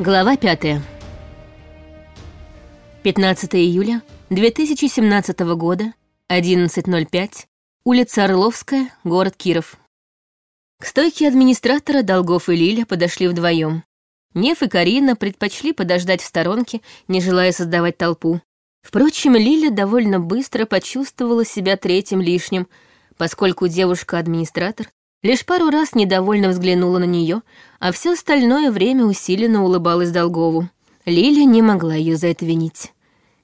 Глава 5. 15 июля 2017 года, 11.05, улица Орловская, город Киров. К стойке администратора Долгов и Лиля подошли вдвоем. Нев и Карина предпочли подождать в сторонке, не желая создавать толпу. Впрочем, Лиля довольно быстро почувствовала себя третьим лишним, поскольку девушка-администратор Лишь пару раз недовольно взглянула на нее, а все остальное время усиленно улыбалась Долгову. Лиля не могла ее за это винить.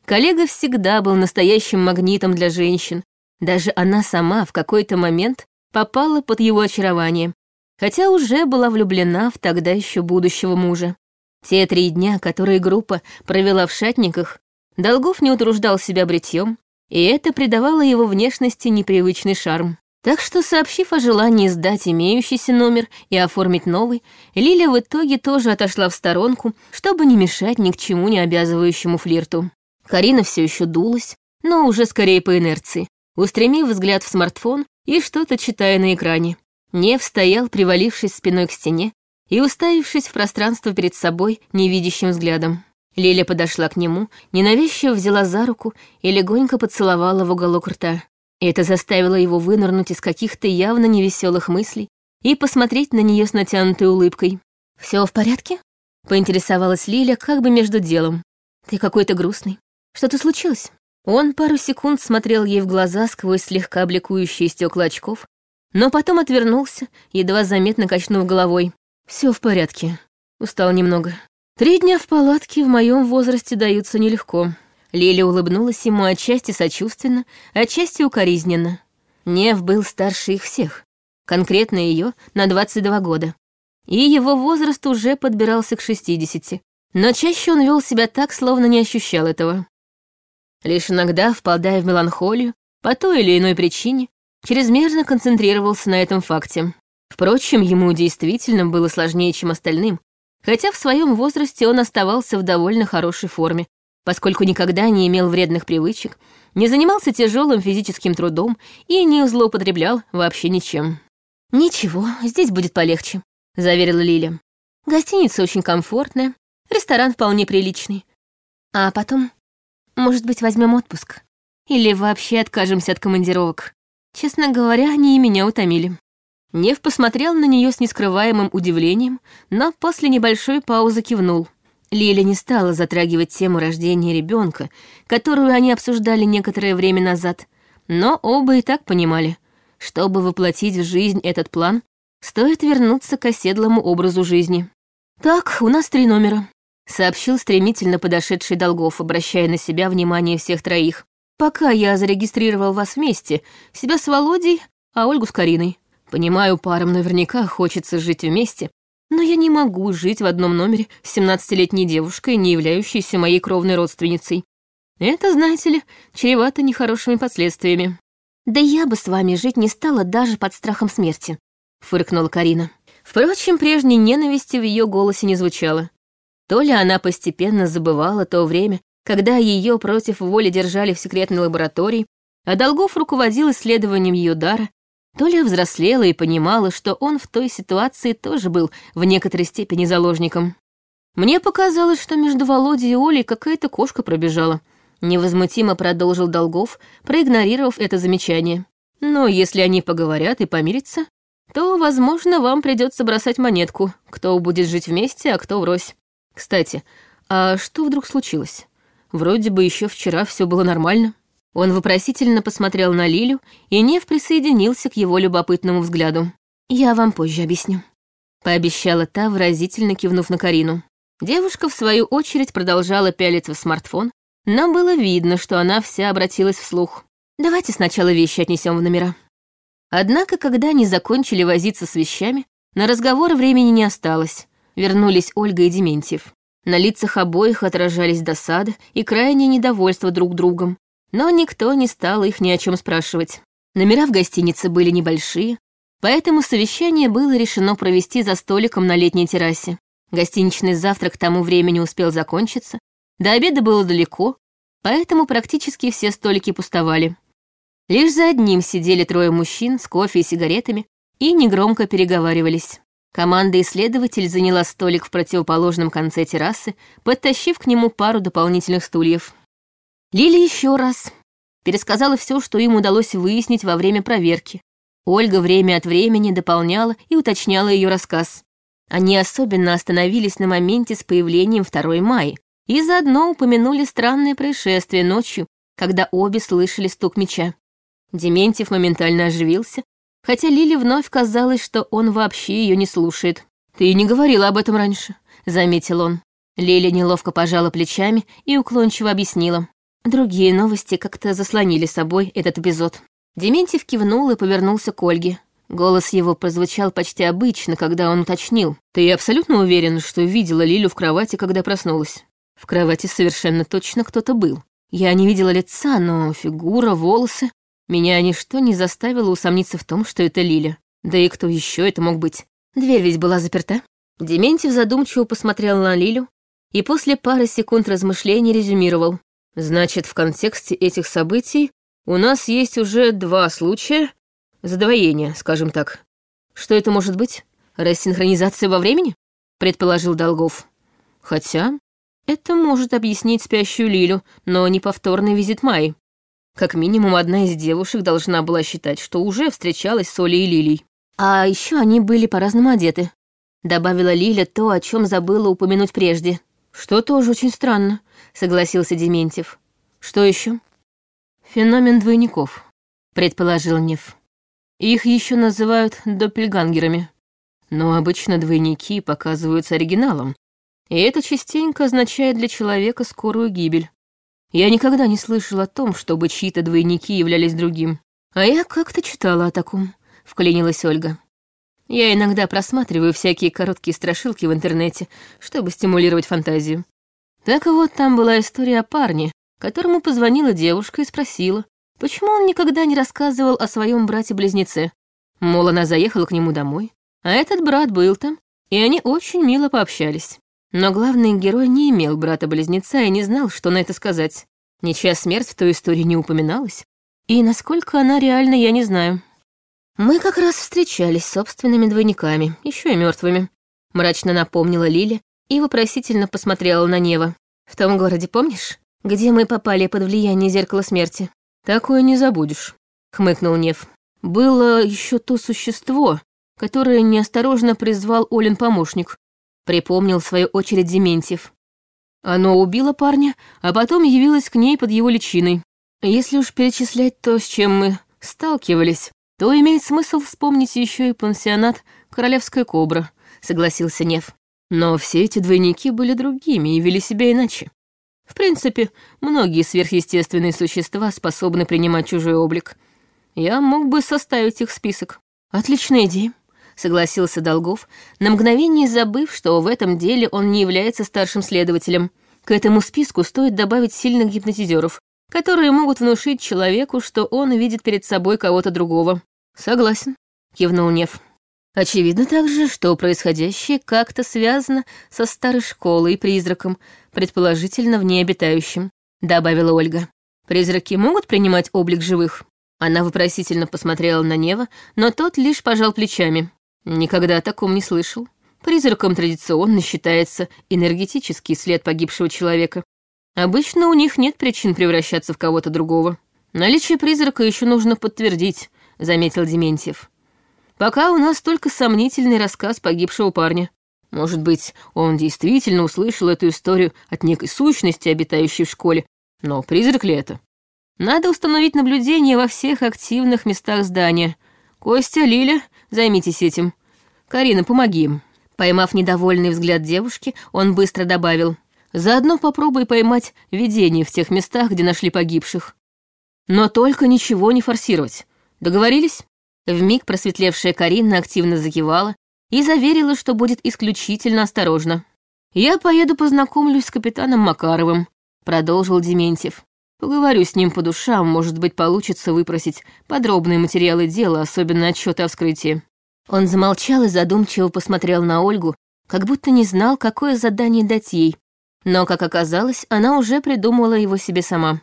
Коллега всегда был настоящим магнитом для женщин. Даже она сама в какой-то момент попала под его очарование, хотя уже была влюблена в тогда еще будущего мужа. Те три дня, которые группа провела в шатниках, Долгов не утруждал себя бритьем, и это придавало его внешности непривычный шарм. Так что, сообщив о желании сдать имеющийся номер и оформить новый, Лиля в итоге тоже отошла в сторонку, чтобы не мешать ни к чему не обязывающему флирту. Карина все еще дулась, но уже скорее по инерции, устремив взгляд в смартфон и что-то читая на экране. Нев стоял, привалившись спиной к стене и уставившись в пространство перед собой невидящим взглядом. Лиля подошла к нему, ненавязчиво взяла за руку и легонько поцеловала в уголок рта. Это заставило его вынырнуть из каких-то явно невеселых мыслей и посмотреть на нее с натянутой улыбкой. Все в порядке?» — поинтересовалась Лиля как бы между делом. «Ты какой-то грустный. Что-то случилось?» Он пару секунд смотрел ей в глаза сквозь слегка бликующие стекла очков, но потом отвернулся, едва заметно качнув головой. Все в порядке. Устал немного. Три дня в палатке в моем возрасте даются нелегко. Лиля улыбнулась ему отчасти сочувственно, отчасти укоризненно. Нев был старше их всех, конкретно ее на 22 года. И его возраст уже подбирался к 60, но чаще он вел себя так, словно не ощущал этого. Лишь иногда, впадая в меланхолию, по той или иной причине, чрезмерно концентрировался на этом факте. Впрочем, ему действительно было сложнее, чем остальным, хотя в своем возрасте он оставался в довольно хорошей форме, поскольку никогда не имел вредных привычек, не занимался тяжелым физическим трудом и не злоупотреблял вообще ничем. «Ничего, здесь будет полегче», — заверила Лиля. «Гостиница очень комфортная, ресторан вполне приличный. А потом, может быть, возьмем отпуск? Или вообще откажемся от командировок? Честно говоря, они и меня утомили». Нев посмотрел на нее с нескрываемым удивлением, но после небольшой паузы кивнул. Лиля не стала затрагивать тему рождения ребенка, которую они обсуждали некоторое время назад, но оба и так понимали, чтобы воплотить в жизнь этот план, стоит вернуться к оседлому образу жизни. «Так, у нас три номера», — сообщил стремительно подошедший Долгов, обращая на себя внимание всех троих. «Пока я зарегистрировал вас вместе, себя с Володей, а Ольгу с Кариной. Понимаю, парам наверняка хочется жить вместе, но я не могу жить в одном номере с 17-летней девушкой, не являющейся моей кровной родственницей. Это, знаете ли, чревато нехорошими последствиями. «Да я бы с вами жить не стала даже под страхом смерти», — фыркнула Карина. Впрочем, прежней ненависти в ее голосе не звучало. То ли она постепенно забывала то время, когда ее против воли держали в секретной лаборатории, а Долгов руководил исследованием ее дара, то ли взрослела и понимала, что он в той ситуации тоже был в некоторой степени заложником. Мне показалось, что между Володей и Олей какая-то кошка пробежала. Невозмутимо продолжил Долгов, проигнорировав это замечание. Но если они поговорят и помирятся, то, возможно, вам придется бросать монетку, кто будет жить вместе, а кто врозь. Кстати, а что вдруг случилось? Вроде бы еще вчера все было нормально. Он вопросительно посмотрел на Лилю, и Нев присоединился к его любопытному взгляду. «Я вам позже объясню», — пообещала та, выразительно кивнув на Карину. Девушка, в свою очередь, продолжала пялиться в смартфон, но было видно, что она вся обратилась вслух. «Давайте сначала вещи отнесем в номера». Однако, когда они закончили возиться с вещами, на разговор времени не осталось. Вернулись Ольга и Дементьев. На лицах обоих отражались досада и крайнее недовольство друг другом, но никто не стал их ни о чем спрашивать. Номера в гостинице были небольшие, поэтому совещание было решено провести за столиком на летней террасе. Гостиничный завтрак к тому времени успел закончиться, до обеда было далеко, поэтому практически все столики пустовали. Лишь за одним сидели трое мужчин с кофе и сигаретами и негромко переговаривались. Команда исследователь заняла столик в противоположном конце террасы, подтащив к нему пару дополнительных стульев. Лили еще раз пересказала все, что им удалось выяснить во время проверки. Ольга время от времени дополняла и уточняла ее рассказ. Они особенно остановились на моменте с появлением 2 мая и заодно упомянули странное происшествие ночью, когда обе слышали стук меча. Дементьев моментально оживился, хотя Лиле вновь казалось, что он вообще ее не слушает. «Ты не говорила об этом раньше», — заметил он. Лиля неловко пожала плечами и уклончиво объяснила. Другие новости как-то заслонили собой этот эпизод. Дементьев кивнул и повернулся к Ольге. Голос его прозвучал почти обычно, когда он уточнил. «Ты абсолютно уверен, что видела Лилю в кровати, когда проснулась?» В кровати совершенно точно кто-то был. Я не видела лица, но фигура, волосы. Меня ничто не заставило усомниться в том, что это Лиля. Да и кто еще это мог быть? Дверь ведь была заперта. Дементьев задумчиво посмотрел на Лилю и после пары секунд размышлений резюмировал. Значит, в контексте этих событий у нас есть уже два случая задвоения, скажем так. Что это может быть? Рассинхронизация во времени? Предположил Долгов. Хотя это может объяснить спящую Лилю, но не повторный визит Майи. Как минимум, одна из девушек должна была считать, что уже встречалась с Олей и Лилей. А еще они были по-разному одеты. Добавила Лиля то, о чем забыла упомянуть прежде. Что тоже очень странно, согласился Дементьев. Что еще? Феномен двойников, предположил Нев. Их еще называют доппельгангерами. Но обычно двойники показываются оригиналом, и это частенько означает для человека скорую гибель. Я никогда не слышал о том, чтобы чьи-то двойники являлись другим. А я как-то читала о таком, — вклинилась Ольга. Я иногда просматриваю всякие короткие страшилки в интернете, чтобы стимулировать фантазию. Так вот, там была история о парне, которому позвонила девушка и спросила, почему он никогда не рассказывал о своем брате-близнеце. Мол, она заехала к нему домой, а этот брат был там, и они очень мило пообщались. Но главный герой не имел брата-близнеца и не знал, что на это сказать. Ничья смерть в той истории не упоминалась. И насколько она реальна, я не знаю. Мы как раз встречались с собственными двойниками, еще и мертвыми. Мрачно напомнила Лиля и вопросительно посмотрела на Нева. В том городе, помнишь, где мы попали под влияние зеркала смерти? Такое не забудешь, хмыкнул Нев. Было еще то существо, которое неосторожно призвал Олин помощник. Припомнил в свою очередь Дементьев. Оно убило парня, а потом явилось к ней под его личиной. Если уж перечислять то, с чем мы сталкивались, то имеет смысл вспомнить еще и пансионат «Королевская кобра», — согласился Нев. Но все эти двойники были другими и вели себя иначе. В принципе, многие сверхъестественные существа способны принимать чужой облик. Я мог бы составить их список. Отличная идея. — согласился Долгов, на мгновение забыв, что в этом деле он не является старшим следователем. К этому списку стоит добавить сильных гипнотизеров, которые могут внушить человеку, что он видит перед собой кого-то другого. «Согласен», — кивнул Нев. Очевидно также, что происходящее как-то связано со старой школой и призраком, предположительно в ней добавила Ольга. Призраки могут принимать облик живых? Она вопросительно посмотрела на Нева, но тот лишь пожал плечами. Никогда о таком не слышал. Призраком традиционно считается энергетический след погибшего человека. Обычно у них нет причин превращаться в кого-то другого. Наличие призрака еще нужно подтвердить, заметил Дементьев. Пока у нас только сомнительный рассказ погибшего парня. Может быть, он действительно услышал эту историю от некой сущности, обитающей в школе. Но призрак ли это? Надо установить наблюдение во всех активных местах здания. Костя, Лиля, Займитесь этим. Карина, помоги им». Поймав недовольный взгляд девушки, он быстро добавил. «Заодно попробуй поймать видение в тех местах, где нашли погибших. Но только ничего не форсировать. Договорились?» Вмиг просветлевшая Карина активно закивала и заверила, что будет исключительно осторожна. «Я поеду познакомлюсь с капитаном Макаровым», — продолжил Дементьев. «Поговорю с ним по душам, может быть, получится выпросить подробные материалы дела, особенно отчеты о вскрытии». Он замолчал и задумчиво посмотрел на Ольгу, как будто не знал, какое задание дать ей. Но, как оказалось, она уже придумала его себе сама.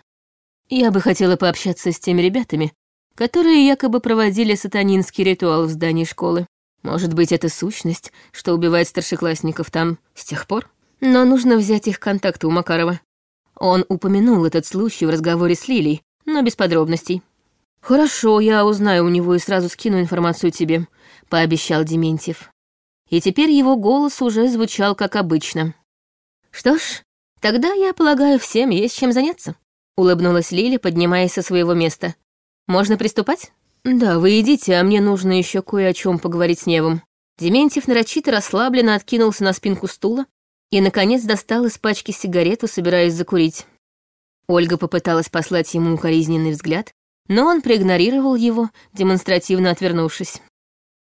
«Я бы хотела пообщаться с теми ребятами, которые якобы проводили сатанинский ритуал в здании школы. Может быть, это сущность, что убивает старшеклассников там с тех пор? Но нужно взять их контакты у Макарова. Он упомянул этот случай в разговоре с Лилей, но без подробностей. «Хорошо, я узнаю у него и сразу скину информацию тебе», — пообещал Дементьев. И теперь его голос уже звучал как обычно. «Что ж, тогда, я полагаю, всем есть чем заняться», — улыбнулась Лили, поднимаясь со своего места. «Можно приступать?» «Да, вы идите, а мне нужно еще кое о чем поговорить с Невом». Дементьев нарочито расслабленно откинулся на спинку стула и, наконец, достал из пачки сигарету, собираясь закурить. Ольга попыталась послать ему укоризненный взгляд, но он проигнорировал его, демонстративно отвернувшись.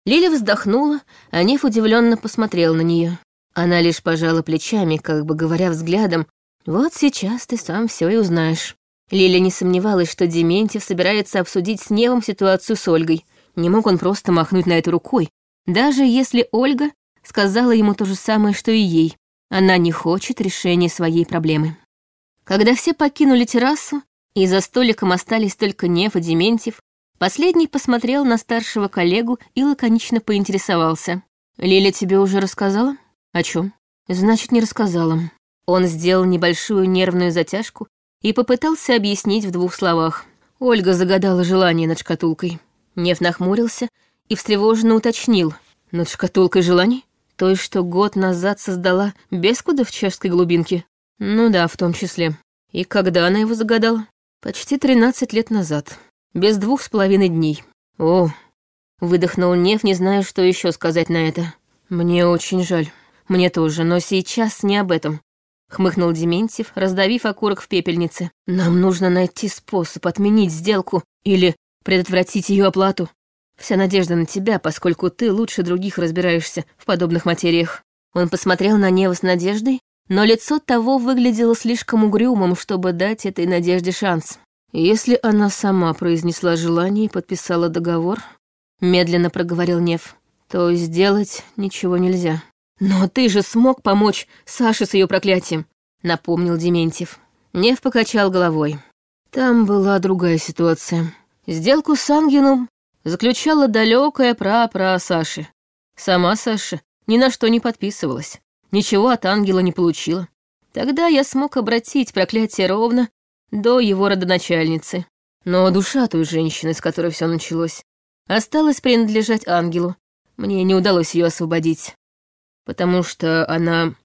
Лиля вздохнула, а Нев удивленно посмотрел на нее. Она лишь пожала плечами, как бы говоря взглядом, «Вот сейчас ты сам все и узнаешь». Лиля не сомневалась, что Дементьев собирается обсудить с Невом ситуацию с Ольгой. Не мог он просто махнуть на это рукой, даже если Ольга сказала ему то же самое, что и ей. Она не хочет решения своей проблемы. Когда все покинули террасу, и за столиком остались только Нев и Дементьев, последний посмотрел на старшего коллегу и лаконично поинтересовался. «Лиля тебе уже рассказала? О чем? Значит, не рассказала». Он сделал небольшую нервную затяжку и попытался объяснить в двух словах. Ольга загадала желание над шкатулкой. Нев нахмурился и встревоженно уточнил. Над шкатулкой желаний? Той, что год назад создала Бескуда в чешской глубинке? Ну да, в том числе. И когда она его загадала? Почти тринадцать лет назад. Без двух с половиной дней. О, выдохнул Нев, не зная, что еще сказать на это. Мне очень жаль. Мне тоже, но сейчас не об этом хмыкнул Дементьев, раздавив окурок в пепельнице. Нам нужно найти способ отменить сделку или предотвратить ее оплату. Вся надежда на тебя, поскольку ты лучше других разбираешься в подобных материях. Он посмотрел на Нева с надеждой, но лицо того выглядело слишком угрюмым, чтобы дать этой надежде шанс. Если она сама произнесла желание и подписала договор, медленно проговорил Нев, то сделать ничего нельзя. «Но ты же смог помочь Саше с ее проклятием», — напомнил Дементьев. Нев покачал головой. Там была другая ситуация. Сделку с Ангелом заключала далекая пра-пра Саши. Сама Саша ни на что не подписывалась, ничего от Ангела не получила. Тогда я смог обратить проклятие ровно до его родоначальницы. Но душа той женщины, с которой все началось, осталась принадлежать Ангелу. Мне не удалось ее освободить потому что она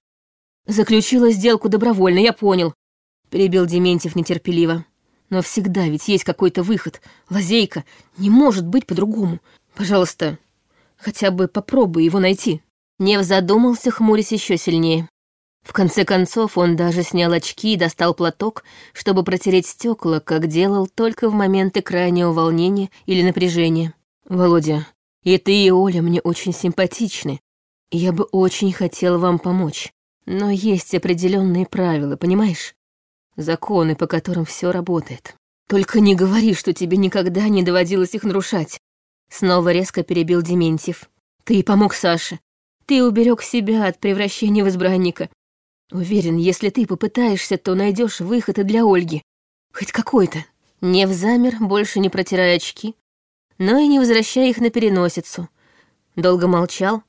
заключила сделку добровольно, я понял, перебил Дементьев нетерпеливо. Но всегда ведь есть какой-то выход, лазейка, не может быть по-другому. Пожалуйста, хотя бы попробуй его найти. Нев задумался, хмурясь еще сильнее. В конце концов, он даже снял очки и достал платок, чтобы протереть стекла, как делал только в моменты крайнего волнения или напряжения. «Володя, и ты, и Оля мне очень симпатичны, я бы очень хотела вам помочь, но есть определенные правила, понимаешь? Законы, по которым все работает. Только не говори, что тебе никогда не доводилось их нарушать. Снова резко перебил Дементьев. Ты помог Саше. Ты уберег себя от превращения в избранника. Уверен, если ты попытаешься, то найдешь выход и для Ольги. Хоть какой-то. Не в замер, больше не протирая очки, но и не возвращая их на переносицу. Долго молчал,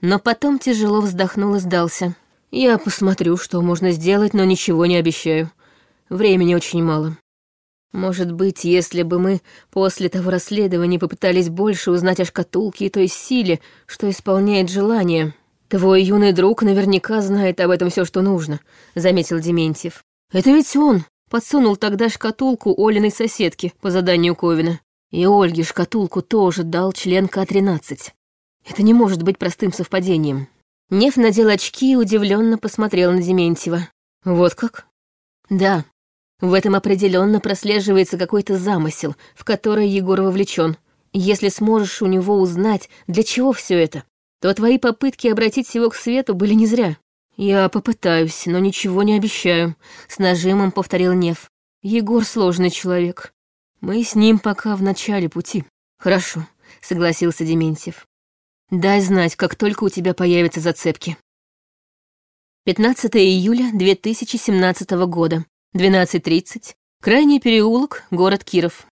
но потом тяжело вздохнул и сдался. «Я посмотрю, что можно сделать, но ничего не обещаю. Времени очень мало. Может быть, если бы мы после того расследования попытались больше узнать о шкатулке и той силе, что исполняет желание. Твой юный друг наверняка знает об этом все, что нужно», — заметил Дементьев. «Это ведь он подсунул тогда шкатулку Олиной соседке по заданию Ковина. И Ольге шкатулку тоже дал член К-13. Это не может быть простым совпадением. Нев надел очки и удивленно посмотрел на Дементьева. Вот как? Да, в этом определенно прослеживается какой-то замысел, в который Егор вовлечен. Если сможешь у него узнать, для чего все это, то твои попытки обратить его к свету были не зря. Я попытаюсь, но ничего не обещаю, с нажимом повторил Нев. Егор сложный человек. Мы с ним пока в начале пути. Хорошо, согласился Дементьев. Дай знать, как только у тебя появятся зацепки. 15 июля 2017 года, 12.30, крайний переулок, город Киров.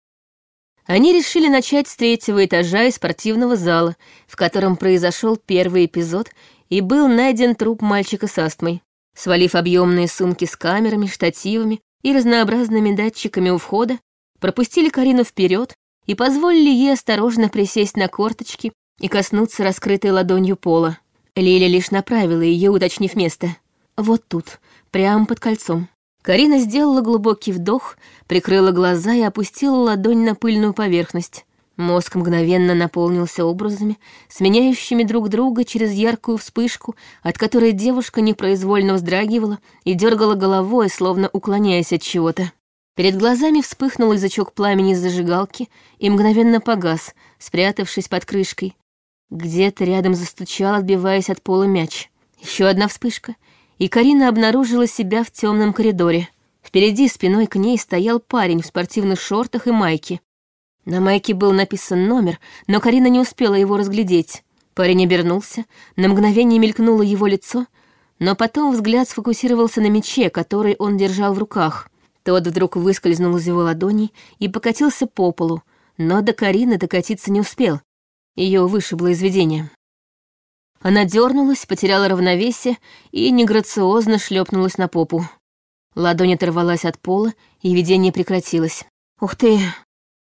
Они решили начать с третьего этажа и спортивного зала, в котором произошел первый эпизод и был найден труп мальчика с астмой. Свалив объемные сумки с камерами, штативами и разнообразными датчиками у входа, пропустили Карину вперед и позволили ей осторожно присесть на корточки и коснуться раскрытой ладонью пола. Лиля лишь направила ее, уточнив место. Вот тут, прямо под кольцом. Карина сделала глубокий вдох, прикрыла глаза и опустила ладонь на пыльную поверхность. Мозг мгновенно наполнился образами, сменяющими друг друга через яркую вспышку, от которой девушка непроизвольно вздрагивала и дергала головой, словно уклоняясь от чего-то. Перед глазами вспыхнул язычок пламени зажигалки и мгновенно погас, спрятавшись под крышкой. Где-то рядом застучал, отбиваясь от пола мяч. Еще одна вспышка, и Карина обнаружила себя в темном коридоре. Впереди спиной к ней стоял парень в спортивных шортах и майке. На майке был написан номер, но Карина не успела его разглядеть. Парень обернулся, на мгновение мелькнуло его лицо, но потом взгляд сфокусировался на мече, который он держал в руках. Тот вдруг выскользнул из его ладони и покатился по полу, но до Карины докатиться не успел. Ее вышибло из видения. Она дернулась, потеряла равновесие и неграциозно шлепнулась на попу. Ладонь оторвалась от пола, и видение прекратилось. «Ух ты!»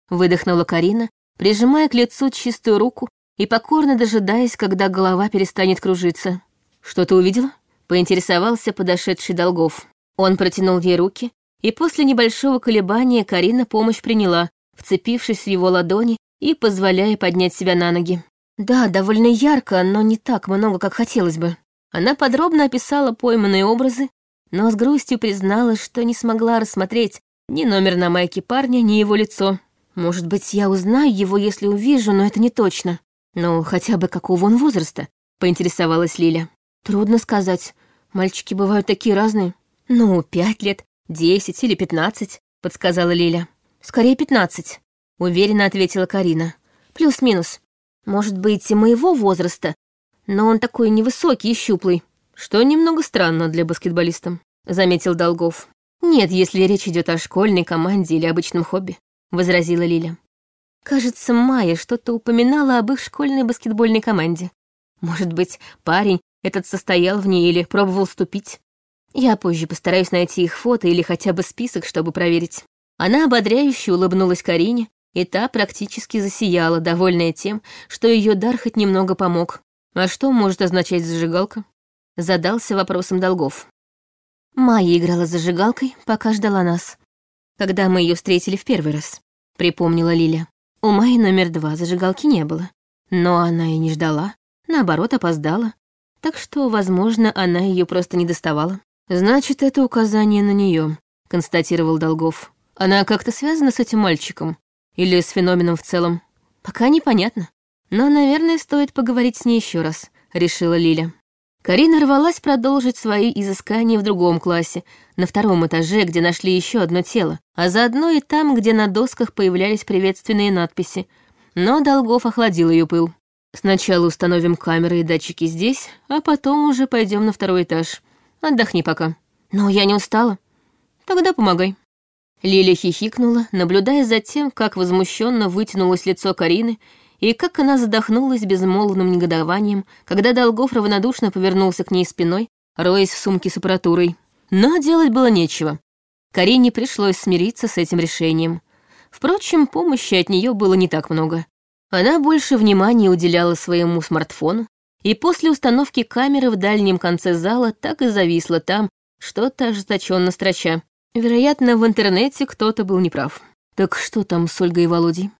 выдохнула Карина, прижимая к лицу чистую руку и покорно дожидаясь, когда голова перестанет кружиться. «Что ты увидела?» — поинтересовался подошедший Долгов. Он протянул ей руки, и после небольшого колебания Карина помощь приняла, вцепившись в его ладони и позволяя поднять себя на ноги. Да, довольно ярко, но не так много, как хотелось бы. Она подробно описала пойманные образы, но с грустью призналась, что не смогла рассмотреть ни номер на майке парня, ни его лицо. Может быть, я узнаю его, если увижу, но это не точно. Ну, хотя бы какого он возраста, поинтересовалась Лиля. Трудно сказать. Мальчики бывают такие разные. Ну, пять лет, десять или пятнадцать, подсказала Лиля. Скорее пятнадцать, уверенно ответила Карина. Плюс-минус. Может быть, и моего возраста, но он такой невысокий и щуплый. Что немного странно для баскетболиста, заметил Долгов. Нет, если речь идет о школьной команде или обычном хобби. — возразила Лиля. Кажется, Майя что-то упоминала об их школьной баскетбольной команде. Может быть, парень этот состоял в ней или пробовал вступить. Я позже постараюсь найти их фото или хотя бы список, чтобы проверить. Она ободряюще улыбнулась Карине, и та практически засияла, довольная тем, что ее дар хоть немного помог. А что может означать зажигалка? Задался вопросом долгов. Майя играла зажигалкой, пока ждала нас когда мы ее встретили в первый раз», — припомнила Лиля. У Майи номер два зажигалки не было. Но она и не ждала, наоборот, опоздала. Так что, возможно, она ее просто не доставала. «Значит, это указание на нее, констатировал Долгов. «Она как-то связана с этим мальчиком? Или с феноменом в целом?» «Пока непонятно. Но, наверное, стоит поговорить с ней еще раз», — решила Лиля. Карина рвалась продолжить свои изыскания в другом классе, на втором этаже, где нашли еще одно тело, а заодно и там, где на досках появлялись приветственные надписи. Но Долгов охладил ее пыл. Сначала установим камеры и датчики здесь, а потом уже пойдем на второй этаж. Отдохни пока. Но я не устала. Тогда помогай. Лиля хихикнула, наблюдая за тем, как возмущенно вытянулось лицо Карины и как она задохнулась безмолвным негодованием, когда Долгов равнодушно повернулся к ней спиной, роясь в сумке с аппаратурой. Но делать было нечего. Карине пришлось смириться с этим решением. Впрочем, помощи от нее было не так много. Она больше внимания уделяла своему смартфону, и после установки камеры в дальнем конце зала так и зависла там, что-то ожесточенно строча. Вероятно, в интернете кто-то был неправ. Так что там с Ольгой и Володей?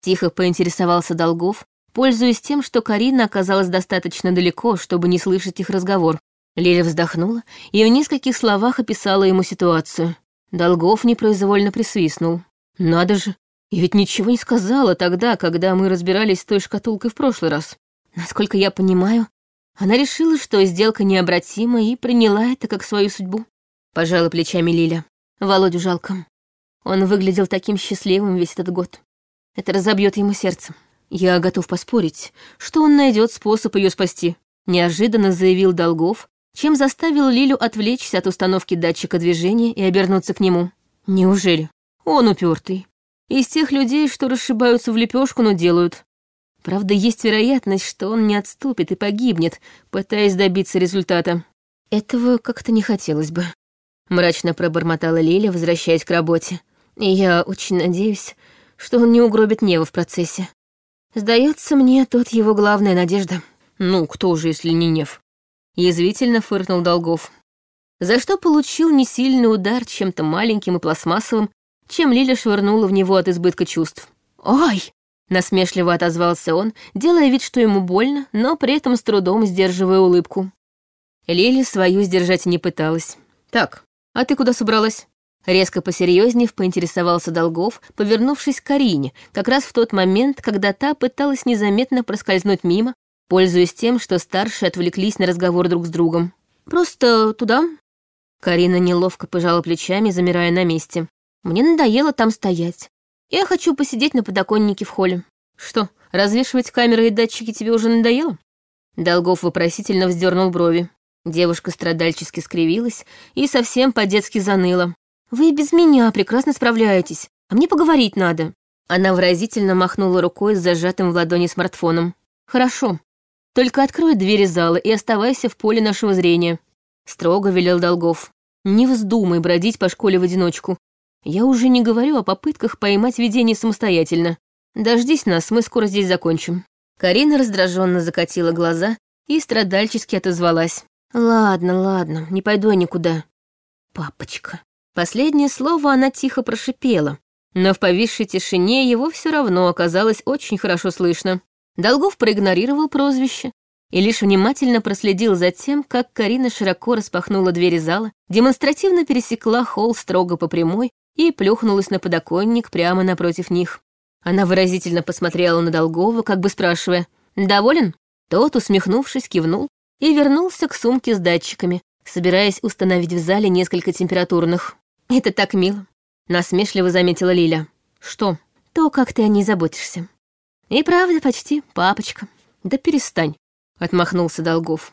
Тихо поинтересовался Долгов, пользуясь тем, что Карина оказалась достаточно далеко, чтобы не слышать их разговор. Лиля вздохнула и в нескольких словах описала ему ситуацию. Долгов непроизвольно присвистнул. «Надо же, и ведь ничего не сказала тогда, когда мы разбирались с той шкатулкой в прошлый раз. Насколько я понимаю, она решила, что сделка необратима и приняла это как свою судьбу». Пожала плечами Лиля. Володю жалко. Он выглядел таким счастливым весь этот год. Это разобьет ему сердце. Я готов поспорить, что он найдет способ ее спасти. Неожиданно заявил Долгов, чем заставил Лилю отвлечься от установки датчика движения и обернуться к нему. Неужели? Он упертый. Из тех людей, что расшибаются в лепешку, но делают. Правда, есть вероятность, что он не отступит и погибнет, пытаясь добиться результата. Этого как-то не хотелось бы. Мрачно пробормотала Лиля, возвращаясь к работе. И я очень надеюсь, что он не угробит Нева в процессе. Сдается мне, тот его главная надежда. Ну, кто же, если не Нев? Язвительно фыркнул Долгов. За что получил несильный удар чем-то маленьким и пластмассовым, чем Лиля швырнула в него от избытка чувств. «Ой!» — насмешливо отозвался он, делая вид, что ему больно, но при этом с трудом сдерживая улыбку. Лиля свою сдержать не пыталась. «Так, а ты куда собралась?» Резко посерьезнее поинтересовался Долгов, повернувшись к Карине, как раз в тот момент, когда та пыталась незаметно проскользнуть мимо, пользуясь тем, что старшие отвлеклись на разговор друг с другом. «Просто туда?» Карина неловко пожала плечами, замирая на месте. «Мне надоело там стоять. Я хочу посидеть на подоконнике в холле». «Что, развешивать камеры и датчики тебе уже надоело?» Долгов вопросительно вздернул брови. Девушка страдальчески скривилась и совсем по-детски заныла. «Вы без меня прекрасно справляетесь, а мне поговорить надо». Она выразительно махнула рукой с зажатым в ладони смартфоном. «Хорошо. Только открой двери зала и оставайся в поле нашего зрения», — строго велел Долгов. «Не вздумай бродить по школе в одиночку. Я уже не говорю о попытках поймать видение самостоятельно. Дождись нас, мы скоро здесь закончим». Карина раздраженно закатила глаза и страдальчески отозвалась. «Ладно, ладно, не пойду я никуда». «Папочка». Последнее слово она тихо прошипела, но в повисшей тишине его все равно оказалось очень хорошо слышно. Долгов проигнорировал прозвище и лишь внимательно проследил за тем, как Карина широко распахнула двери зала, демонстративно пересекла холл строго по прямой и плюхнулась на подоконник прямо напротив них. Она выразительно посмотрела на Долгова, как бы спрашивая, «Доволен?» Тот, усмехнувшись, кивнул и вернулся к сумке с датчиками, собираясь установить в зале несколько температурных. «Это так мило», — насмешливо заметила Лиля. «Что? То, как ты о ней заботишься». «И правда почти папочка». «Да перестань», — отмахнулся Долгов.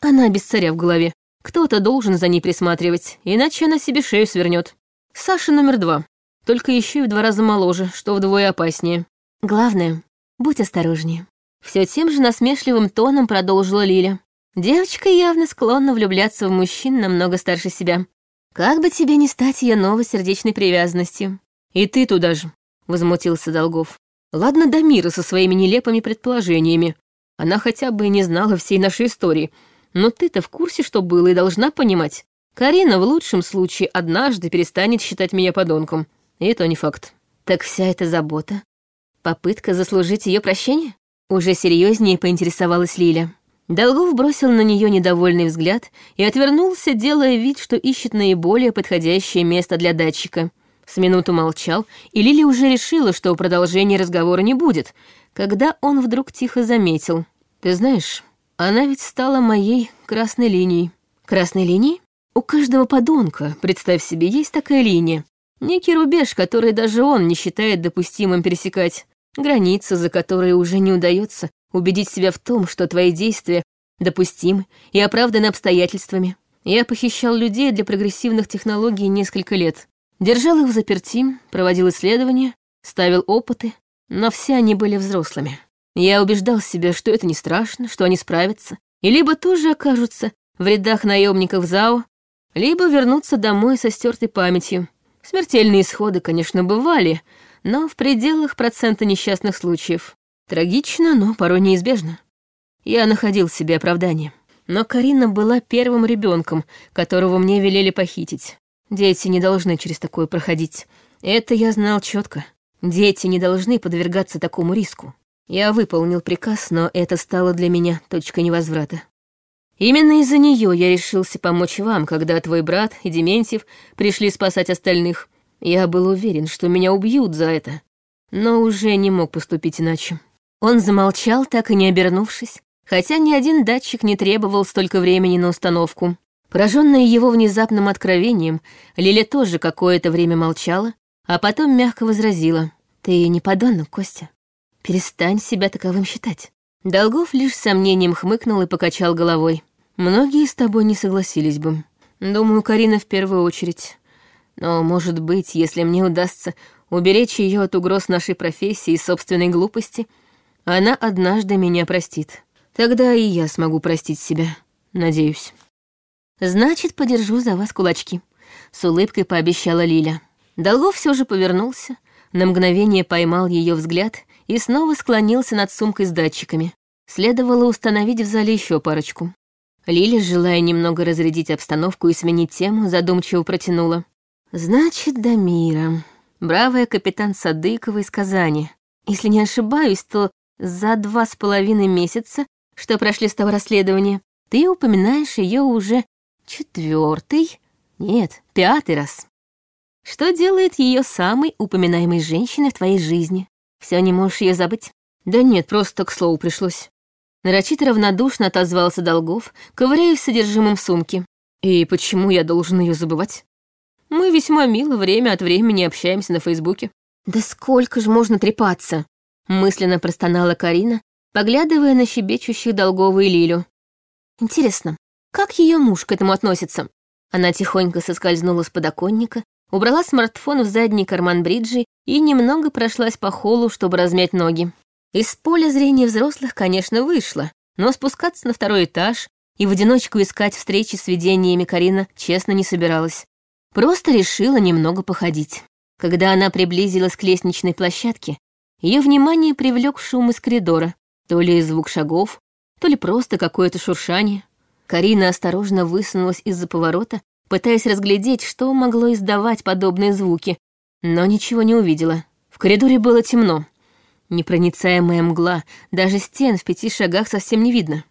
«Она без царя в голове. Кто-то должен за ней присматривать, иначе она себе шею свернет. Саша номер два, только еще и в два раза моложе, что вдвое опаснее. Главное, будь осторожнее». Все тем же насмешливым тоном продолжила Лиля. Девочка явно склонна влюбляться в мужчин намного старше себя. Как бы тебе не стать ее новой сердечной привязанностью. И ты туда же, возмутился Долгов. Ладно, Дамира со своими нелепыми предположениями. Она хотя бы и не знала всей нашей истории. Но ты-то в курсе, что было, и должна понимать. Карина в лучшем случае однажды перестанет считать меня подонком. И это не факт. Так вся эта забота. Попытка заслужить ее прощение? Уже серьезнее поинтересовалась Лиля. Долгов бросил на нее недовольный взгляд и отвернулся, делая вид, что ищет наиболее подходящее место для датчика. С минуту молчал, и Лили уже решила, что продолжения разговора не будет, когда он вдруг тихо заметил. «Ты знаешь, она ведь стала моей красной линией». «Красной линией? У каждого подонка, представь себе, есть такая линия. Некий рубеж, который даже он не считает допустимым пересекать. Граница, за которой уже не удается убедить себя в том, что твои действия допустимы и оправданы обстоятельствами. Я похищал людей для прогрессивных технологий несколько лет. Держал их в заперти, проводил исследования, ставил опыты, но все они были взрослыми. Я убеждал себя, что это не страшно, что они справятся, и либо тоже окажутся в рядах наемников ЗАО, либо вернутся домой со стертой памятью. Смертельные исходы, конечно, бывали, но в пределах процента несчастных случаев. Трагично, но порой неизбежно. Я находил себе оправдание. Но Карина была первым ребенком, которого мне велели похитить. Дети не должны через такое проходить. Это я знал четко. Дети не должны подвергаться такому риску. Я выполнил приказ, но это стало для меня точкой невозврата. Именно из-за нее я решился помочь вам, когда твой брат и Дементьев пришли спасать остальных. Я был уверен, что меня убьют за это, но уже не мог поступить иначе. Он замолчал, так и не обернувшись, хотя ни один датчик не требовал столько времени на установку. Пораженная его внезапным откровением, Лиля тоже какое-то время молчала, а потом мягко возразила. «Ты не подонок, Костя. Перестань себя таковым считать». Долгов лишь с сомнением хмыкнул и покачал головой. «Многие с тобой не согласились бы. Думаю, Карина в первую очередь. Но, может быть, если мне удастся уберечь ее от угроз нашей профессии и собственной глупости, она однажды меня простит. Тогда и я смогу простить себя, надеюсь. Значит, подержу за вас кулачки, с улыбкой пообещала Лиля. Долгов все же повернулся, на мгновение поймал ее взгляд и снова склонился над сумкой с датчиками. Следовало установить в зале еще парочку. Лиля, желая немного разрядить обстановку и сменить тему, задумчиво протянула. «Значит, Дамира. Бравая капитан Садыкова из Казани. Если не ошибаюсь, то за два с половиной месяца, что прошли с того расследования, ты упоминаешь ее уже четвертый, нет, пятый раз. Что делает ее самой упоминаемой женщиной в твоей жизни? Все не можешь ее забыть? Да нет, просто к слову пришлось. Нарочито равнодушно отозвался Долгов, ковыряясь содержимым сумки. И почему я должен ее забывать? Мы весьма мило время от времени общаемся на Фейсбуке. Да сколько же можно трепаться? Мысленно простонала Карина, поглядывая на щебечущих Долгову и Лилю. Интересно, как ее муж к этому относится? Она тихонько соскользнула с подоконника, убрала смартфон в задний карман бриджи и немного прошлась по холлу, чтобы размять ноги. Из поля зрения взрослых, конечно, вышла, но спускаться на второй этаж и в одиночку искать встречи с видениями Карина честно не собиралась. Просто решила немного походить. Когда она приблизилась к лестничной площадке, ее внимание привлек шум из коридора, то ли звук шагов, то ли просто какое-то шуршание. Карина осторожно высунулась из-за поворота, пытаясь разглядеть, что могло издавать подобные звуки, но ничего не увидела. В коридоре было темно. Непроницаемая мгла, даже стен в пяти шагах совсем не видно.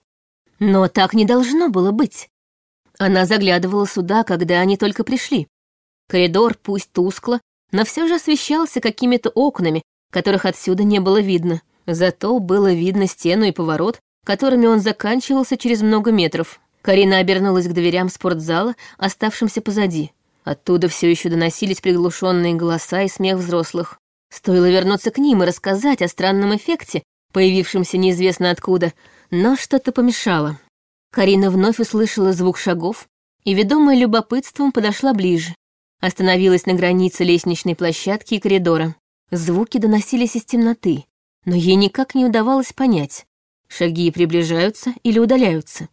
Но так не должно было быть. Она заглядывала сюда, когда они только пришли. Коридор, пусть тускло, но все же освещался какими-то окнами, которых отсюда не было видно. Зато было видно стену и поворот, которыми он заканчивался через много метров. Карина обернулась к дверям спортзала, оставшимся позади. Оттуда все еще доносились приглушенные голоса и смех взрослых. Стоило вернуться к ним и рассказать о странном эффекте, появившемся неизвестно откуда, но что-то помешало. Карина вновь услышала звук шагов и, ведомая любопытством, подошла ближе. Остановилась на границе лестничной площадки и коридора. Звуки доносились из темноты, но ей никак не удавалось понять, шаги приближаются или удаляются.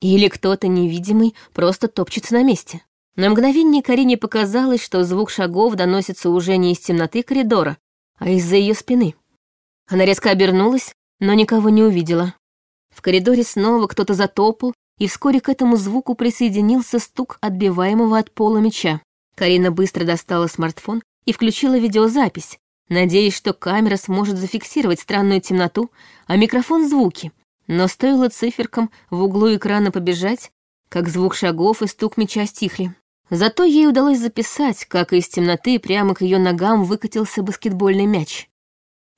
Или кто-то невидимый просто топчется на месте. На мгновение Карине показалось, что звук шагов доносится уже не из темноты коридора, а из-за ее спины. Она резко обернулась, но никого не увидела. В коридоре снова кто-то затопал, и вскоре к этому звуку присоединился стук отбиваемого от пола меча. Карина быстро достала смартфон и включила видеозапись, надеясь, что камера сможет зафиксировать странную темноту, а микрофон — звуки. Но стоило циферкам в углу экрана побежать, как звук шагов и стук меча стихли. Зато ей удалось записать, как из темноты прямо к ее ногам выкатился баскетбольный мяч.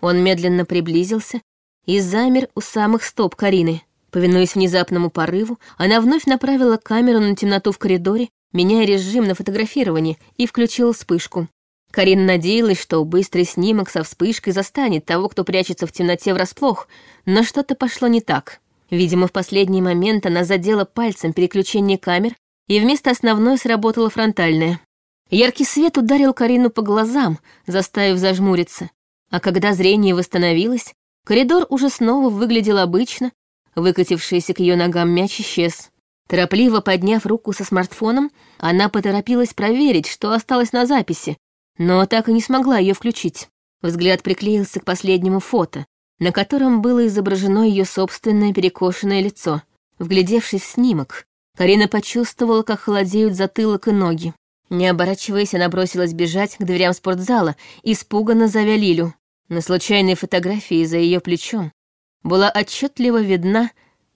Он медленно приблизился и замер у самых стоп Карины. Повинуясь внезапному порыву, она вновь направила камеру на темноту в коридоре, меняя режим на фотографирование, и включила вспышку. Карина надеялась, что быстрый снимок со вспышкой застанет того, кто прячется в темноте врасплох, но что-то пошло не так. Видимо, в последний момент она задела пальцем переключение камер, и вместо основной сработала фронтальная. Яркий свет ударил Карину по глазам, заставив зажмуриться. А когда зрение восстановилось, коридор уже снова выглядел обычно, выкатившийся к ее ногам мяч исчез. Торопливо подняв руку со смартфоном, она поторопилась проверить, что осталось на записи, но так и не смогла ее включить. Взгляд приклеился к последнему фото, на котором было изображено ее собственное перекошенное лицо. Вглядевшись в снимок, Карина почувствовала, как холодеют затылок и ноги. Не оборачиваясь, она бросилась бежать к дверям спортзала, испуганно зовя Лилю. На случайной фотографии за ее плечом была отчетливо видна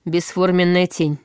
бесформенная тень.